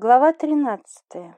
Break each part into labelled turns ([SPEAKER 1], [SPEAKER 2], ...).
[SPEAKER 1] Глава 13.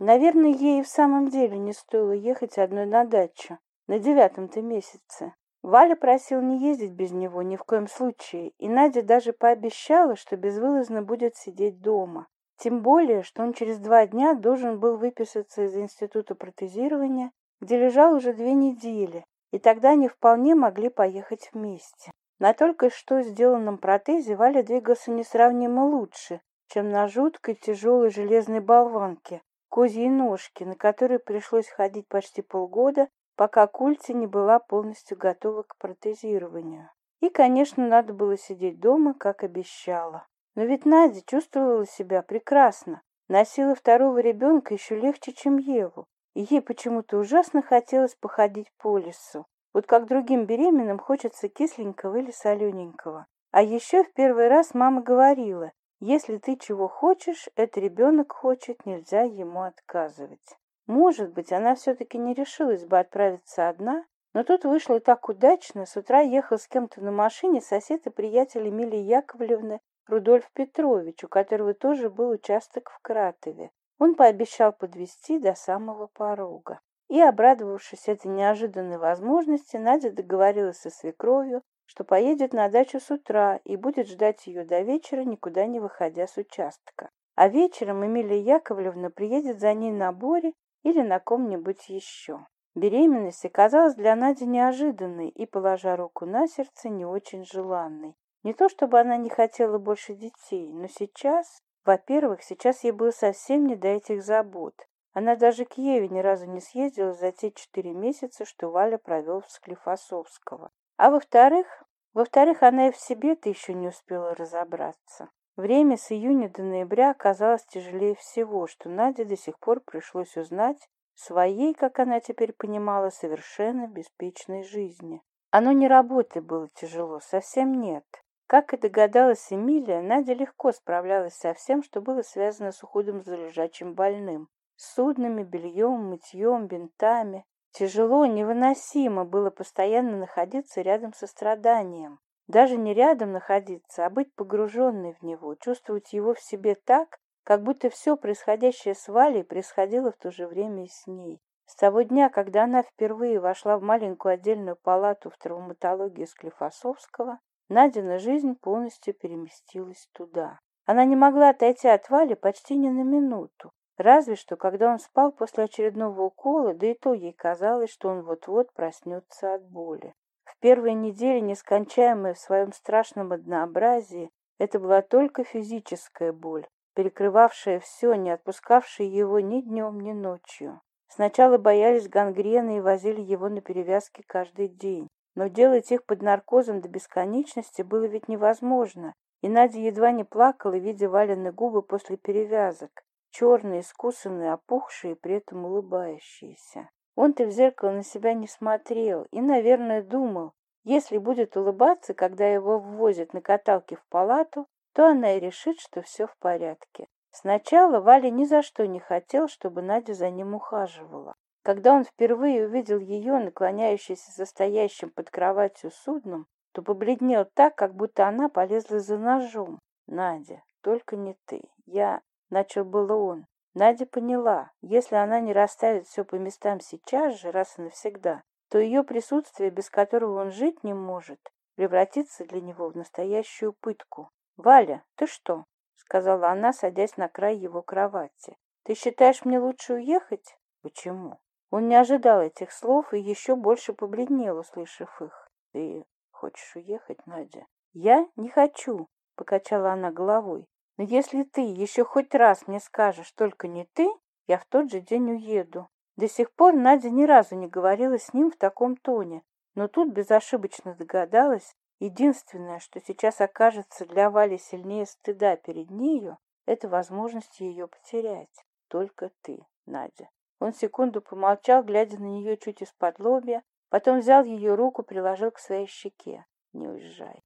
[SPEAKER 1] Наверное, ей в самом деле не стоило ехать одной на дачу, на девятом-то месяце. Валя просил не ездить без него ни в коем случае, и Надя даже пообещала, что безвылазно будет сидеть дома. Тем более, что он через два дня должен был выписаться из института протезирования, где лежал уже две недели, и тогда они вполне могли поехать вместе. На только что сделанном протезе Валя двигался несравнимо лучше, чем черножутка тяжелой железной болванке, козьей ножки, на которой пришлось ходить почти полгода, пока культи не была полностью готова к протезированию. И, конечно, надо было сидеть дома, как обещала. Но ведь Надя чувствовала себя прекрасно, носила второго ребенка еще легче, чем Еву, и ей почему-то ужасно хотелось походить по лесу. Вот как другим беременным хочется кисленького или солененького. А еще в первый раз мама говорила, если ты чего хочешь, этот ребенок хочет, нельзя ему отказывать. Может быть, она все-таки не решилась бы отправиться одна, но тут вышло так удачно. С утра ехал с кем-то на машине сосед и приятель Эмилии Яковлевны Рудольф Петрович, у которого тоже был участок в Кратове. Он пообещал подвести до самого порога. И, обрадовавшись этой неожиданной возможности, Надя договорилась со свекровью что поедет на дачу с утра и будет ждать ее до вечера, никуда не выходя с участка. А вечером Эмилия Яковлевна приедет за ней на Боре или на ком-нибудь еще. Беременность оказалась для Нади неожиданной и, положа руку на сердце, не очень желанной. Не то чтобы она не хотела больше детей, но сейчас, во-первых, сейчас ей было совсем не до этих забот. Она даже к Еве ни разу не съездила за те четыре месяца, что Валя провел в Склифосовского. А во-вторых, во-вторых, она и в себе-то еще не успела разобраться. Время с июня до ноября оказалось тяжелее всего, что Наде до сих пор пришлось узнать своей, как она теперь понимала, совершенно беспечной жизни. Оно не работы было тяжело, совсем нет. Как и догадалась Эмилия, Надя легко справлялась со всем, что было связано с уходом за лежачим больным. С суднами, бельем, мытьем, бинтами, Тяжело, невыносимо было постоянно находиться рядом со страданием. Даже не рядом находиться, а быть погруженной в него, чувствовать его в себе так, как будто все происходящее с Валей происходило в то же время и с ней. С того дня, когда она впервые вошла в маленькую отдельную палату в травматологии Склифосовского, Надина жизнь полностью переместилась туда. Она не могла отойти от Вали почти ни на минуту. Разве что, когда он спал после очередного укола, да и то ей казалось, что он вот-вот проснется от боли. В первые недели, нескончаемые в своем страшном однообразии, это была только физическая боль, перекрывавшая все, не отпускавшая его ни днем, ни ночью. Сначала боялись гангрены и возили его на перевязки каждый день. Но делать их под наркозом до бесконечности было ведь невозможно, и Надя едва не плакала, видя валенные губы после перевязок черные, скусанные, опухшие, при этом улыбающиеся. Он-то в зеркало на себя не смотрел и, наверное, думал, если будет улыбаться, когда его ввозят на каталке в палату, то она и решит, что все в порядке. Сначала Валя ни за что не хотел, чтобы Надя за ним ухаживала. Когда он впервые увидел ее, наклоняющейся за стоящим под кроватью судном, то побледнел так, как будто она полезла за ножом. «Надя, только не ты. Я начал было он. Надя поняла, если она не расставит все по местам сейчас же, раз и навсегда, то ее присутствие, без которого он жить не может, превратится для него в настоящую пытку. «Валя, ты что?» — сказала она, садясь на край его кровати. «Ты считаешь, мне лучше уехать?» «Почему?» Он не ожидал этих слов и еще больше побледнел, услышав их. «Ты хочешь уехать, Надя?» «Я не хочу», — покачала она головой но если ты еще хоть раз мне скажешь только не ты, я в тот же день уеду. До сих пор Надя ни разу не говорила с ним в таком тоне, но тут безошибочно догадалась, единственное, что сейчас окажется для Вали сильнее стыда перед нею, это возможность ее потерять. Только ты, Надя. Он секунду помолчал, глядя на нее чуть из-под лобья, потом взял ее руку, приложил к своей щеке. Не уезжай.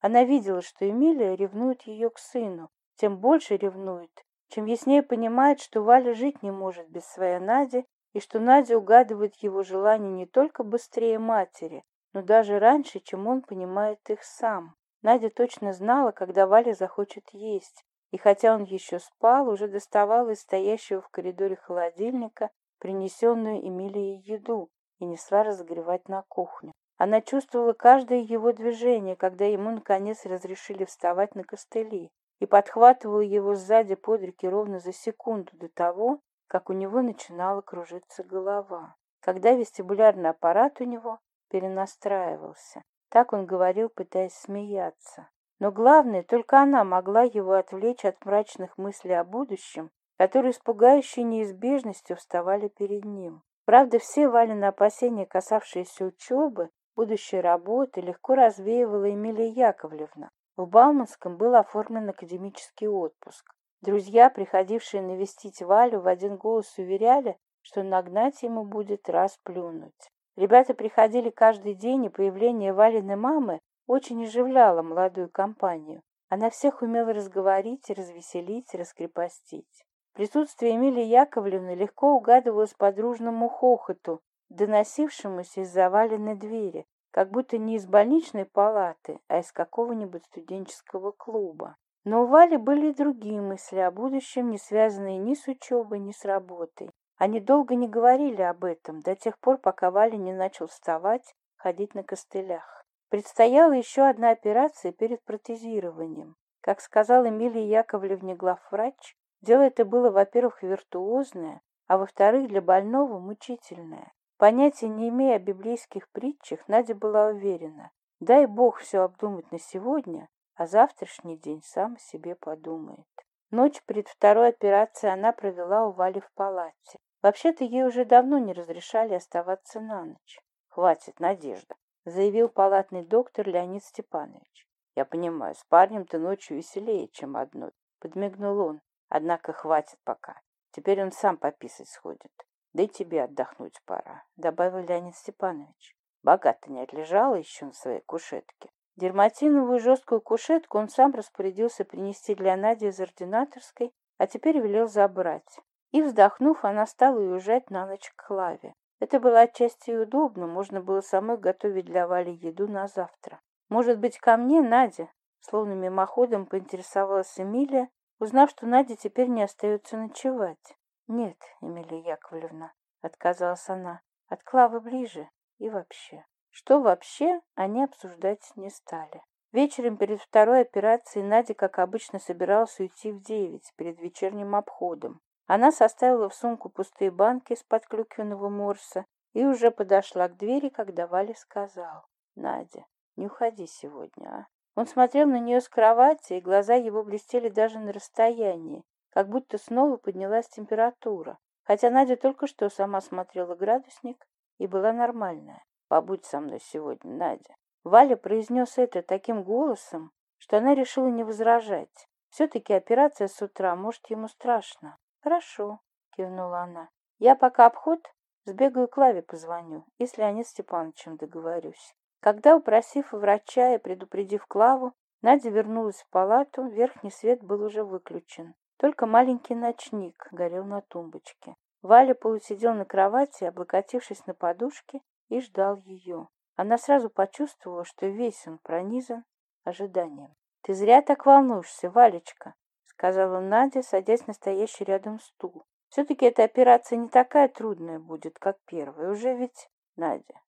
[SPEAKER 1] Она видела, что Эмилия ревнует ее к сыну, тем больше ревнует, чем яснее понимает, что Валя жить не может без своей Нади, и что Надя угадывает его желания не только быстрее матери, но даже раньше, чем он понимает их сам. Надя точно знала, когда Валя захочет есть, и хотя он еще спал, уже доставала из стоящего в коридоре холодильника принесенную Эмилией еду и несла разогревать на кухню. Она чувствовала каждое его движение, когда ему, наконец, разрешили вставать на костыли, и подхватывала его сзади под руки ровно за секунду до того, как у него начинала кружиться голова, когда вестибулярный аппарат у него перенастраивался. Так он говорил, пытаясь смеяться. Но главное, только она могла его отвлечь от мрачных мыслей о будущем, которые с пугающей неизбежностью вставали перед ним. Правда, все Валины опасения, касавшиеся учебы, будущей работы легко развеивала Эмилия Яковлевна. В Бауманском был оформлен академический отпуск. Друзья, приходившие навестить Валю, в один голос уверяли, что нагнать ему будет раз плюнуть. Ребята приходили каждый день, и появление Валины мамы очень оживляло молодую компанию. Она всех умела разговорить, развеселить, раскрепостить. Присутствие Эмилии Яковлевны легко угадывалось по дружному хохоту, доносившемуся из заваленной двери, как будто не из больничной палаты, а из какого-нибудь студенческого клуба. Но у Вали были и другие мысли о будущем, не связанные ни с учебой, ни с работой. Они долго не говорили об этом, до тех пор, пока Валя не начал вставать, ходить на костылях. Предстояла еще одна операция перед протезированием. Как сказал Эмилия Яковлевне главврач, дело это было, во-первых, виртуозное, а во-вторых, для больного мучительное. Понятия не имея о библейских притчах, Надя была уверена. Дай Бог все обдумать на сегодня, а завтрашний день сам о себе подумает. Ночь перед второй операцией она провела у Вали в палате. Вообще-то ей уже давно не разрешали оставаться на ночь. «Хватит, Надежда», — заявил палатный доктор Леонид Степанович. «Я понимаю, с парнем ты ночью веселее, чем одной», — подмигнул он. «Однако хватит пока. Теперь он сам пописать сходит дайте отдохнуть пора», — добавил Леонид Степанович. Богатыня лежала еще на своей кушетке. Дерматиновую жесткую кушетку он сам распорядился принести для Нади из ординаторской, а теперь велел забрать. И, вздохнув, она стала уезжать на ночь к Клаве. Это было отчасти и удобно, можно было самой готовить для Вали еду на завтра. «Может быть, ко мне, Надя?» Словно мимоходом поинтересовалась Эмилия, узнав, что Надя теперь не остается ночевать. Нет, Эмилия Яковлевна, отказалась она. От Клавы ближе. И вообще. Что вообще, они обсуждать не стали. Вечером перед второй операцией Надя, как обычно, собиралась уйти в девять, перед вечерним обходом. Она составила в сумку пустые банки из-под клюквенного морса и уже подошла к двери, когда Валя сказал. «Надя, не уходи сегодня, а?» Он смотрел на нее с кровати, и глаза его блестели даже на расстоянии как будто снова поднялась температура, хотя Надя только что сама смотрела градусник и была нормальная. «Побудь со мной сегодня, Надя». Валя произнес это таким голосом, что она решила не возражать. Все-таки операция с утра, может, ему страшно. «Хорошо», — кивнула она. «Я пока обход сбегаю Клаве позвоню, если они с Степановичем договорюсь». Когда, упросив врача и предупредив Клаву, Надя вернулась в палату, верхний свет был уже выключен. Только маленький ночник горел на тумбочке. Валя полусидел на кровати, облокотившись на подушке, и ждал ее. Она сразу почувствовала, что весь он пронизан ожиданием. «Ты зря так волнуешься, Валечка», — сказала Надя, садясь на стоящий рядом стул. «Все-таки эта операция не такая трудная будет, как первая. Уже ведь...» «Надя,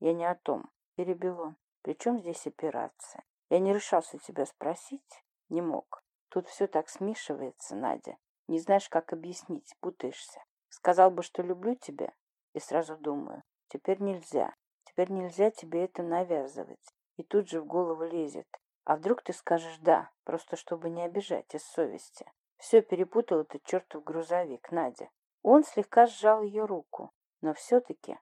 [SPEAKER 1] я не о том», — перебил он. «При чем здесь операция? Я не решался тебя спросить, не мог. Тут все так смешивается, Надя. Не знаешь, как объяснить, путаешься. Сказал бы, что люблю тебя, и сразу думаю, теперь нельзя, теперь нельзя тебе это навязывать. И тут же в голову лезет. А вдруг ты скажешь «да», просто чтобы не обижать из совести. Все перепутал этот чертов грузовик, Надя. Он слегка сжал ее руку, но все-таки,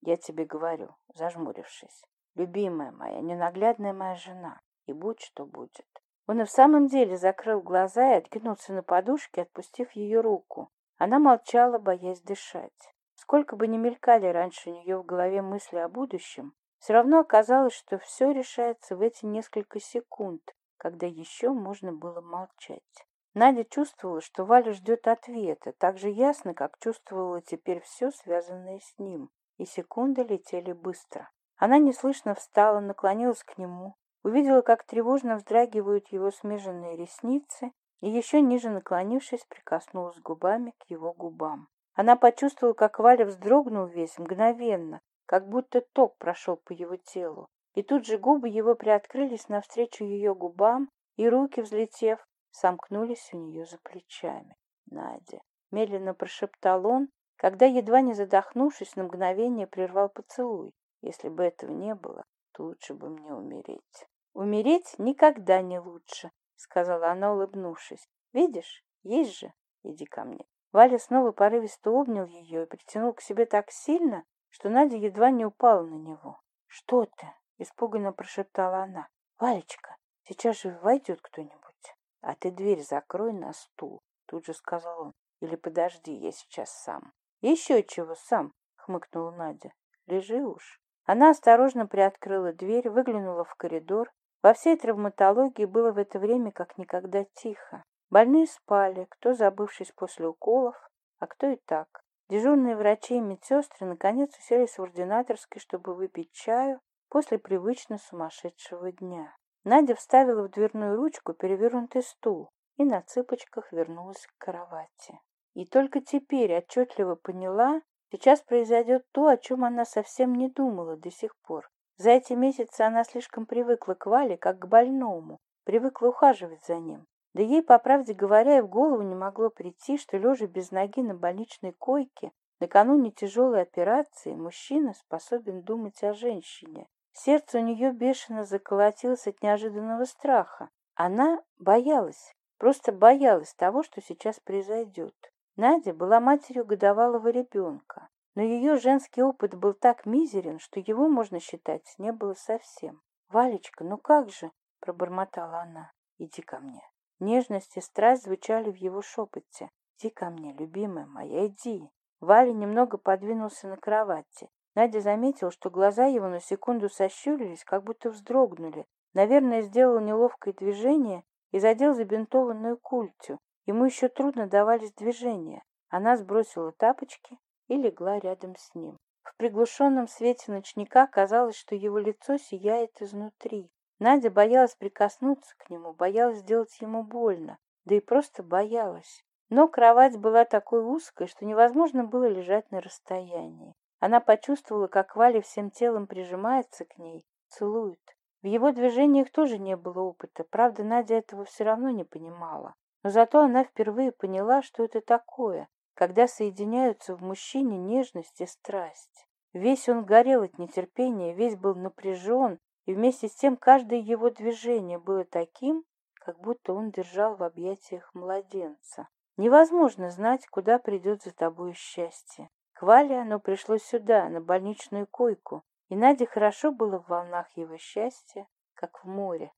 [SPEAKER 1] я тебе говорю, зажмурившись, «Любимая моя, ненаглядная моя жена, и будь что будет, он и в самом деле закрыл глаза и откинулся на подушке, отпустив ее руку. Она молчала, боясь дышать. Сколько бы ни мелькали раньше у нее в голове мысли о будущем, все равно оказалось, что все решается в эти несколько секунд, когда еще можно было молчать. Надя чувствовала, что Валя ждет ответа, так же ясно, как чувствовала теперь все, связанное с ним, и секунды летели быстро. Она неслышно встала, наклонилась к нему, увидела, как тревожно вздрагивают его смеженные ресницы, и еще ниже наклонившись, прикоснулась губами к его губам. Она почувствовала, как Валя вздрогнул весь мгновенно, как будто ток прошел по его телу. И тут же губы его приоткрылись навстречу ее губам, и руки, взлетев, сомкнулись у нее за плечами. «Надя!» — медленно прошептал он, когда, едва не задохнувшись, на мгновение прервал поцелуй. «Если бы этого не было, то лучше бы мне умереть». Умереть никогда не лучше, сказала она, улыбнувшись. Видишь, есть же, иди ко мне. Валя снова порывисто обнял ее и притянул к себе так сильно, что Надя едва не упала на него. «Что ты?» — испуганно прошептала она. «Валечка, сейчас же войдет кто-нибудь». «А ты дверь закрой на стул», — тут же сказал он. «Или подожди, я сейчас сам». «Еще чего сам», — хмыкнула Надя. «Лежи уж». Она осторожно приоткрыла дверь, выглянула в коридор во всей травматологии было в это время как никогда тихо. Больные спали, кто забывшись после уколов, а кто и так. Дежурные врачи и медсестры наконец уселись в ординаторской, чтобы выпить чаю после привычно сумасшедшего дня. Надя вставила в дверную ручку перевернутый стул и на цыпочках вернулась к кровати. И только теперь отчетливо поняла, сейчас произойдет то, о чем она совсем не думала до сих пор. За эти месяцы она слишком привыкла к Вале, как к больному, привыкла ухаживать за ним. Да ей, по правде говоря, и в голову не могло прийти, что, лежа без ноги на больничной койке, накануне тяжелой операции, мужчина способен думать о женщине. Сердце у нее бешено заколотилось от неожиданного страха. Она боялась, просто боялась того, что сейчас произойдет. Надя была матерью годовалого ребенка. Но ее женский опыт был так мизерен, что его можно считать не было совсем. «Валечка, ну как же?» – пробормотала она. «Иди ко мне». Нежность и страсть звучали в его шепоте. «Иди ко мне, любимая моя, иди». Валя немного подвинулся на кровати. Надя заметила, что глаза его на секунду сощурились, как будто вздрогнули. Наверное, сделал неловкое движение и задел забинтованную культю. Ему еще трудно давались движения. Она сбросила тапочки, и легла рядом с ним. В приглушенном свете ночника казалось, что его лицо сияет изнутри. Надя боялась прикоснуться к нему, боялась сделать ему больно, да и просто боялась. Но кровать была такой узкой, что невозможно было лежать на расстоянии. Она почувствовала, как Валя всем телом прижимается к ней, целует. В его движениях тоже не было опыта, правда, Надя этого все равно не понимала. Но зато она впервые поняла, что это такое, когда соединяются в мужчине нежность и страсть. Весь он горел от нетерпения, весь был напряжен, и вместе с тем каждое его движение было таким, как будто он держал в объятиях младенца. Невозможно знать, куда придет за тобой счастье. К Вале оно пришло сюда, на больничную койку, и Наде хорошо было в волнах его счастья, как в море.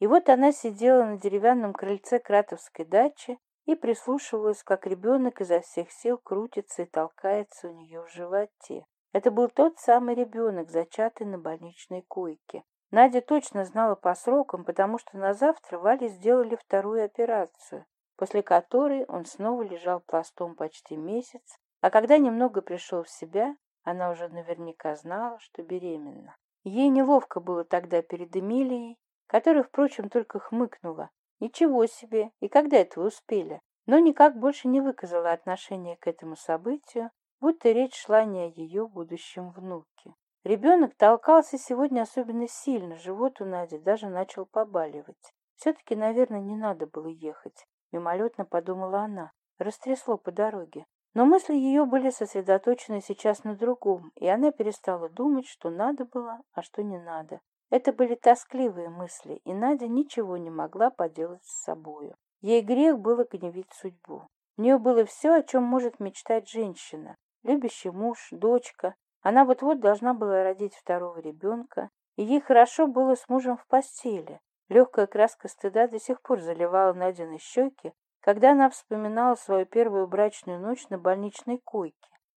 [SPEAKER 1] И вот она сидела на деревянном крыльце Кратовской дачи и прислушиваюсь, как ребенок изо всех сил крутится и толкается у нее в животе. Это был тот самый ребенок, зачатый на больничной койке. Надя точно знала по срокам, потому что на завтра Вале сделали вторую операцию, после которой он снова лежал пластом почти месяц, а когда немного пришел в себя, она уже наверняка знала, что беременна. Ей неловко было тогда перед Эмилией, которая, впрочем, только хмыкнула, Ничего себе! И когда это успели? Но никак больше не выказала отношения к этому событию, будто речь шла не о ее будущем внуке. Ребенок толкался сегодня особенно сильно, живот у Нади даже начал побаливать. Все-таки, наверное, не надо было ехать, мимолетно подумала она. Растрясло по дороге. Но мысли ее были сосредоточены сейчас на другом, и она перестала думать, что надо было, а что не надо. Это были тоскливые мысли, и Надя ничего не могла поделать с собою. Ей грех было гневить судьбу. У нее было все, о чем может мечтать женщина. Любящий муж, дочка. Она вот-вот должна была родить второго ребенка, и ей хорошо было с мужем в постели. Легкая краска стыда до сих пор заливала Надины щеки, когда она вспоминала свою первую брачную ночь на больничной койке.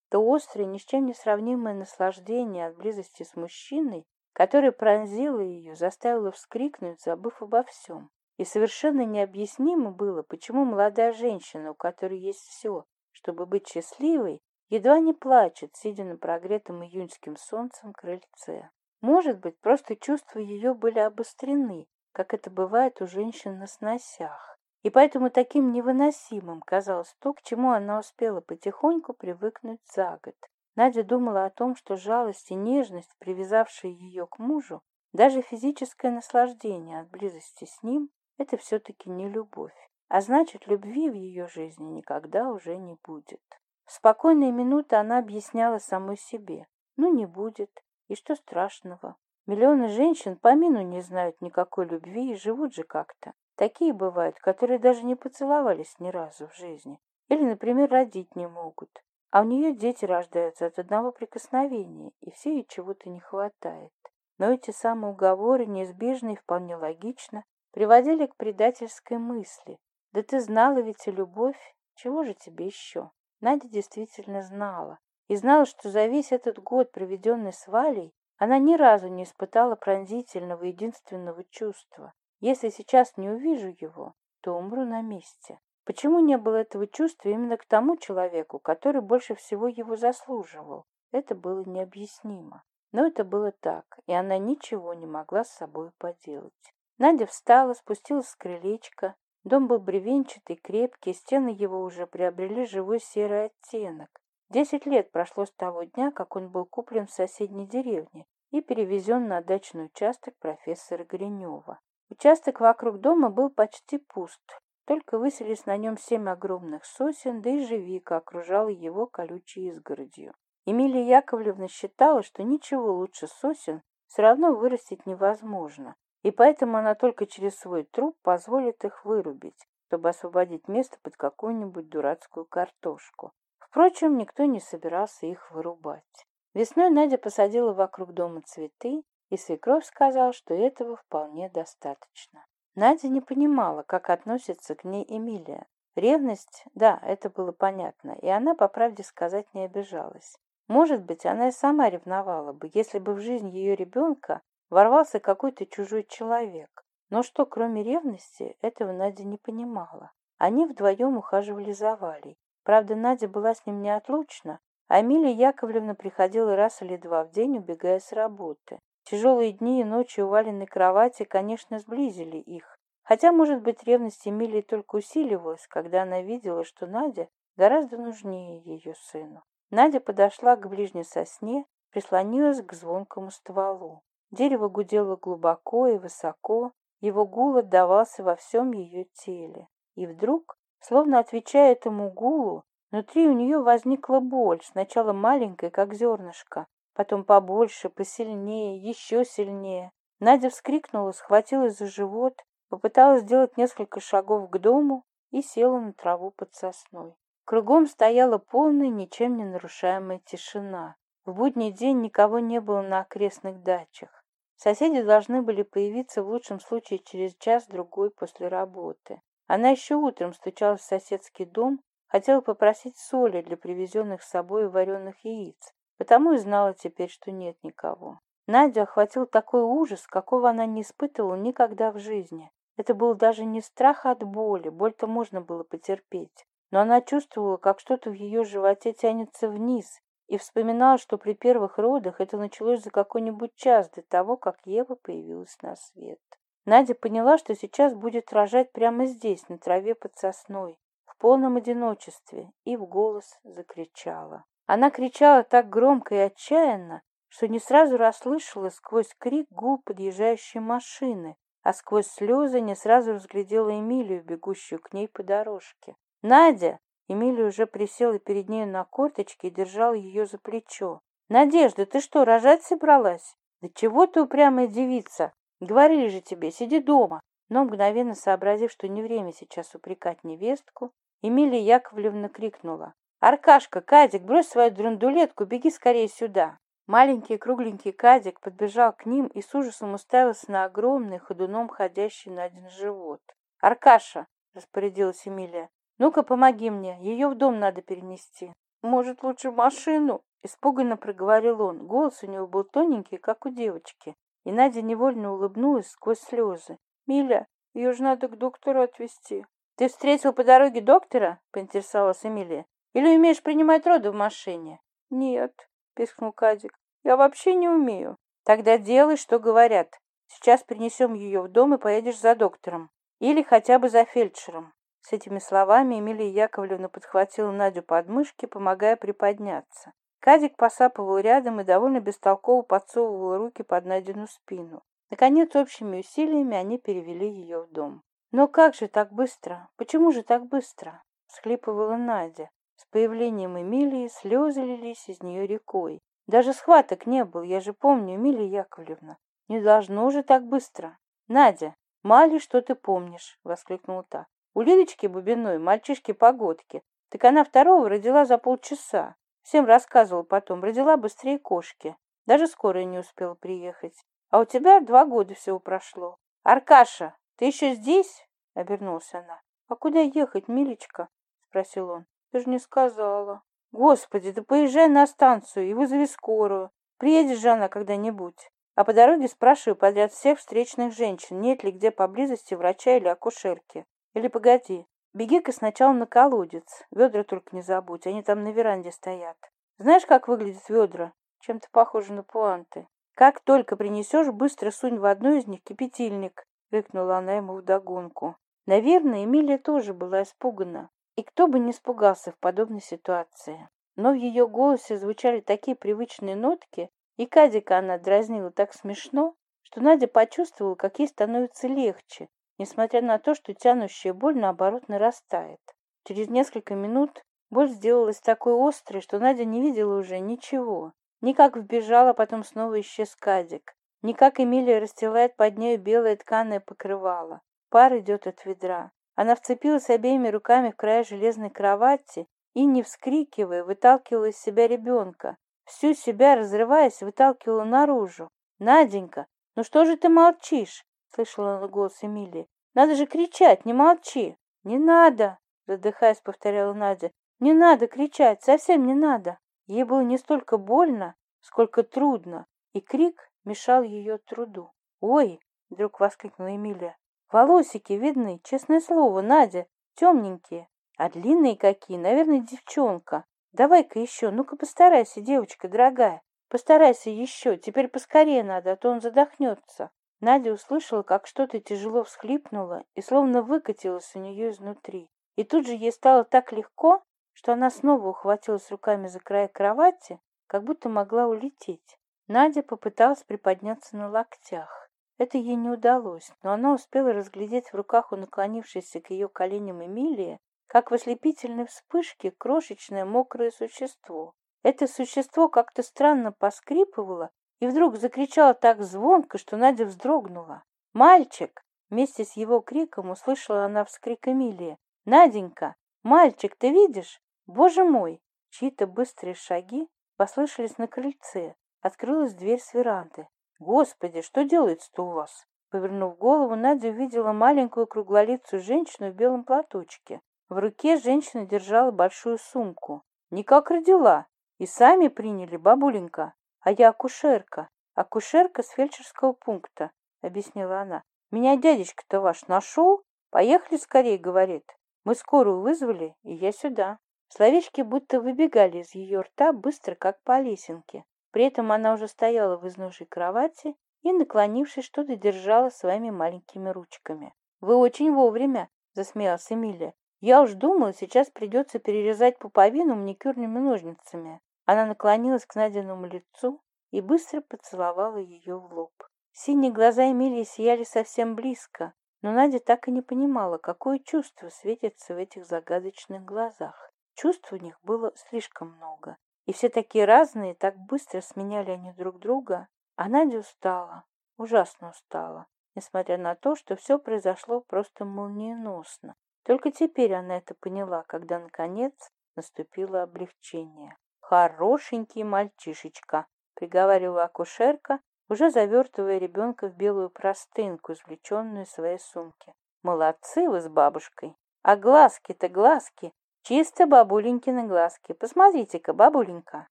[SPEAKER 1] То острое, ни с чем не сравнимое наслаждение от близости с мужчиной, который пронзил ее, заставила вскрикнуть, забыв обо всем. И совершенно необъяснимо было, почему молодая женщина, у которой есть все, чтобы быть счастливой, едва не плачет, сидя на прогретом июньским солнцем крыльце. Может быть, просто чувства ее были обострены, как это бывает у женщин на сносях. И поэтому таким невыносимым казалось то, к чему она успела потихоньку привыкнуть за год. Надя думала о том, что жалость и нежность, привязавшие ее к мужу, даже физическое наслаждение от близости с ним – это все-таки не любовь. А значит, любви в ее жизни никогда уже не будет. В спокойные минуты она объясняла самой себе. Ну, не будет. И что страшного? Миллионы женщин по мину не знают никакой любви и живут же как-то. Такие бывают, которые даже не поцеловались ни разу в жизни. Или, например, родить не могут. А у нее дети рождаются от одного прикосновения, и все ей чего-то не хватает. Но эти самые уговоры, неизбежные, и вполне логично, приводили к предательской мысли. Да ты знала ведь и любовь, чего же тебе еще? Надя действительно знала. И знала, что за весь этот год, проведенный с Валей, она ни разу не испытала пронзительного единственного чувства. Если сейчас не увижу его, то умру на месте. Почему не было этого чувства именно к тому человеку, который больше всего его заслуживал? Это было необъяснимо. Но это было так, и она ничего не могла с собой поделать. Надя встала, спустилась с крылечка. Дом был бревенчатый, крепкий, стены его уже приобрели живой серый оттенок. Десять лет прошло с того дня, как он был куплен в соседней деревне и перевезен на дачный участок профессора Гринева. Участок вокруг дома был почти пуст, только высились на нем семь огромных сосен, да и живика окружал его колючей изгородью. Эмилия Яковлевна считала, что ничего лучше сосен все равно вырастить невозможно, и поэтому она только через свой труп позволит их вырубить, чтобы освободить место под какую-нибудь дурацкую картошку. Впрочем, никто не собирался их вырубать. Весной Надя посадила вокруг дома цветы, и свекровь сказал, что этого вполне достаточно. Надя не понимала, как относится к ней Эмилия. Ревность, да, это было понятно, и она, по правде сказать, не обижалась. Может быть, она и сама ревновала бы, если бы в жизнь ее ребенка ворвался какой-то чужой человек. Но что, кроме ревности, этого Надя не понимала. Они вдвоем ухаживали за Валей. Правда, Надя была с ним неотлучна, а Эмилия Яковлевна приходила раз или два в день, убегая с работы. Тяжелые дни и ночи у Валиной кровати, конечно, сблизили их. Хотя, может быть, ревность Эмилии только усиливалась, когда она видела, что Надя гораздо нужнее ее сыну. Надя подошла к ближней сосне, прислонилась к звонкому стволу. Дерево гудело глубоко и высоко, его гул отдавался во всем ее теле. И вдруг, словно отвечая этому гулу, внутри у нее возникла боль, сначала маленькая, как зернышко, потом побольше, посильнее, еще сильнее. Надя вскрикнула, схватилась за живот, попыталась сделать несколько шагов к дому и села на траву под сосной. Кругом стояла полная, ничем не нарушаемая тишина. В будний день никого не было на окрестных дачах. Соседи должны были появиться в лучшем случае через час-другой после работы. Она еще утром стучалась в соседский дом, хотела попросить соли для привезенных с собой вареных яиц потому и знала теперь, что нет никого. Надя охватил такой ужас, какого она не испытывала никогда в жизни. Это был даже не страх от боли, боль-то можно было потерпеть. Но она чувствовала, как что-то в ее животе тянется вниз, и вспоминала, что при первых родах это началось за какой-нибудь час до того, как Ева появилась на свет. Надя поняла, что сейчас будет рожать прямо здесь, на траве под сосной в полном одиночестве и в голос закричала. Она кричала так громко и отчаянно, что не сразу расслышала сквозь крик гул подъезжающей машины, а сквозь слезы не сразу разглядела Эмилию, бегущую к ней по дорожке. «Надя!» Эмилия уже присела перед ней на корточки и держала ее за плечо. «Надежда, ты что, рожать собралась? Да чего ты упрямая девица? Говорили же тебе, сиди дома!» Но мгновенно сообразив, что не время сейчас упрекать невестку, Эмилия Яковлевна крикнула. «Аркашка, Кадик, брось свою драндулетку, беги скорее сюда!» Маленький кругленький Кадик подбежал к ним и с ужасом уставился на огромный, ходуном ходящий на один живот. «Аркаша!» — распорядилась Эмилия. «Ну-ка, помоги мне, ее в дом надо перенести». «Может, лучше машину?» — испуганно проговорил он. Голос у него был тоненький, как у девочки. И Надя невольно улыбнулась сквозь слезы. «Миля, ее же надо к доктору отвезти ты встретил по дороге доктора поинтересовалась эмилия. Или умеешь принимать роды в машине нет пискнул кадик я вообще не умею. Тогда делай что говорят. Сейчас принесем ее в дом и поедешь за доктором. Или хотя бы за фельдшером. С этими словами эмилия яковлевна подхватила надю под мышки помогая приподняться. Кадик посапывал рядом и довольно бестолково подсовывал руки под Надину спину. Наконец, общими усилиями они перевели ее в дом но как же так быстро? Почему же так быстро? Схлипывала надя. С появлением эмилии слезы лились из нее рекой. Даже схваток не было я же помню эмилия яковлевна. Не должно же так быстро. Надя мали что ты помнишь воскликнула та. У лидочки бубиной мальчишки погодки. Так она второго родила за полчаса. Всем рассказывала потом родила быстрее кошки. Даже скорая не успела приехать. А у тебя два года всего прошло. Аркаша ты еще здесь а обернулся она. А куда ехать милечка? Спросил он. Ты же не сказала. Господи ты поезжай на станцию и вызови скорую. Приедешь же она когда-нибудь. А по дороге спрашиваю подряд всех встречных женщин нет ли где поблизости врача или акушерки. Или погоди беги-ка сначала на колодец ведра только не забудь они там на веранде стоят. Знаешь как выглядят ведра? Чем-то похожи на пуанты. Как только принесешь быстро сунь в одну из них кипятильник крикнула она ему вдогонку. Наверное, Эмилия тоже была испугана. И кто бы не испугался в подобной ситуации. Но в ее голосе звучали такие привычные нотки, и Кадика она дразнила так смешно, что Надя почувствовала, как ей становится легче, несмотря на то, что тянущая боль, наоборот, нарастает. Через несколько минут боль сделалась такой острой, что Надя не видела уже ничего. Никак вбежала, а потом снова исчез Кадик. Никак Эмилия расстилает под нею белое тканое покрывало. Пар идет от ведра. Она вцепилась обеими руками в край железной кровати и, не вскрикивая, выталкивала из себя ребенка. Всю себя, разрываясь, выталкивала наружу. «Наденька, ну что же ты молчишь?» — слышала она голос Эмилии. «Надо же кричать, не молчи!» «Не надо!» — задыхаясь, повторяла Надя. «Не надо кричать, совсем не надо!» Ей было не столько больно, сколько трудно, и крик мешал ее труду. «Ой!» — вдруг воскликнула Эмилия. «Волосики видны, честное слово, Надя, темненькие, а длинные какие, наверное, девчонка. Давай-ка еще, ну-ка постарайся, девочка дорогая, постарайся еще, теперь поскорее надо, а то он задохнется». Надя услышала, как что-то тяжело всхлипнуло и словно выкатилось у нее изнутри. И тут же ей стало так легко, что она снова ухватилась руками за край кровати, как будто могла улететь. Надя попыталась приподняться на локтях. Это ей не удалось, но она успела разглядеть в руках у наклонившейся к ее коленям Эмилии, как в ослепительной вспышке, крошечное мокрое существо. Это существо как-то странно поскрипывало и вдруг закричало так звонко, что Надя вздрогнула. «Мальчик!» Вместе с его криком услышала она вскрик Эмилии. «Наденька! Мальчик, ты видишь? Боже мой!» Чьи-то быстрые шаги послышались на крыльце открылась дверь с веранды. «Господи, что делается-то у вас?» Повернув голову, Надя увидела маленькую круглолицую женщину в белом платочке. В руке женщина держала большую сумку. Никак родила. И сами приняли, бабуленька. А я акушерка. Акушерка с фельдшерского пункта», — объяснила она. «Меня дядечка-то ваш нашел? Поехали скорее», — говорит. «Мы скорую вызвали, и я сюда». Словечки будто выбегали из ее рта быстро, как по лесенке. При этом она уже стояла в изножьей кровати и, наклонившись, что-то держала своими маленькими ручками. «Вы очень вовремя!» — засмеялась Эмилия. «Я уж думала, сейчас придется перерезать пуповину маникюрными ножницами». Она наклонилась к Надиному лицу и быстро поцеловала ее в лоб. Синие глаза Эмилии сияли совсем близко, но Надя так и не понимала, какое чувство светится в этих загадочных глазах. Чувств у них было слишком много. И все такие разные, так быстро сменяли они друг друга. А Надя устала, ужасно устала, несмотря на то, что все произошло просто молниеносно. Только теперь она это поняла, когда, наконец, наступило облегчение. «Хорошенький мальчишечка!» — приговаривала акушерка, уже завертывая ребенка в белую простынку, извлеченную из своей сумки. «Молодцы вы с бабушкой! А глазки-то глазки! Чисто бабуленькины глазки. Посмотрите-ка, бабуленька.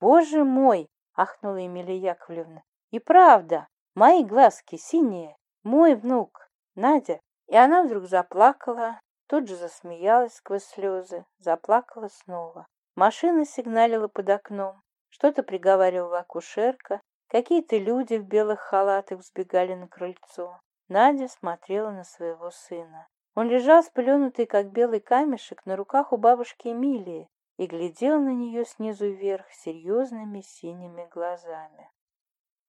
[SPEAKER 1] Боже мой! — ахнула Емелия Яковлевна. И правда, мои глазки синие. Мой внук, Надя. И она вдруг заплакала, тут же засмеялась сквозь слезы, заплакала снова. Машина сигналила под окном. Что-то приговаривала акушерка. Какие-то люди в белых халатах взбегали на крыльцо. Надя смотрела на своего сына. Он лежал спыленутый, как белый камешек, на руках у бабушки Эмилии и глядел на нее снизу вверх серьезными синими глазами.